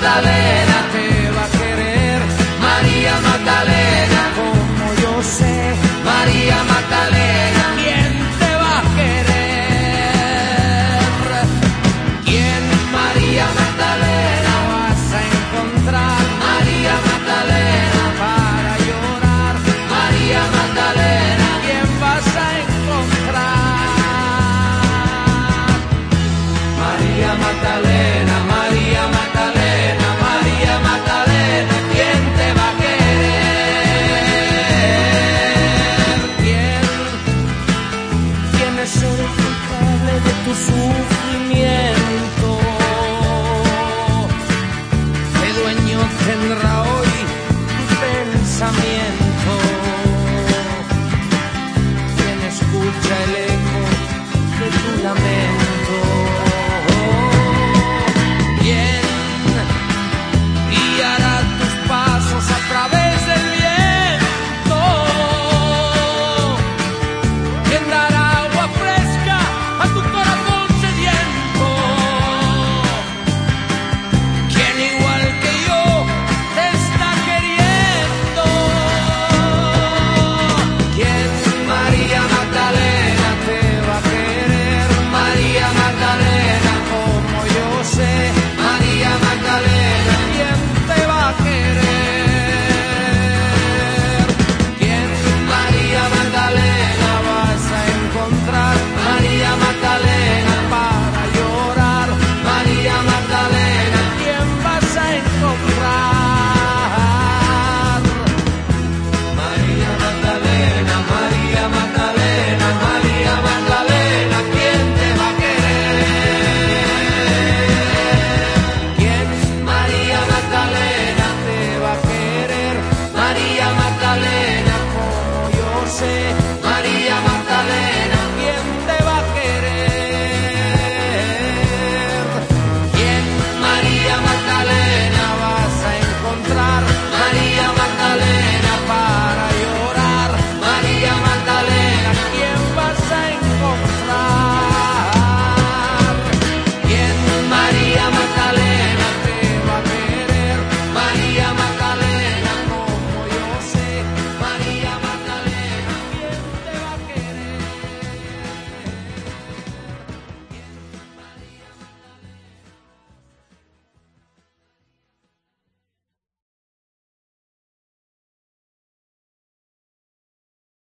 Fortaleza.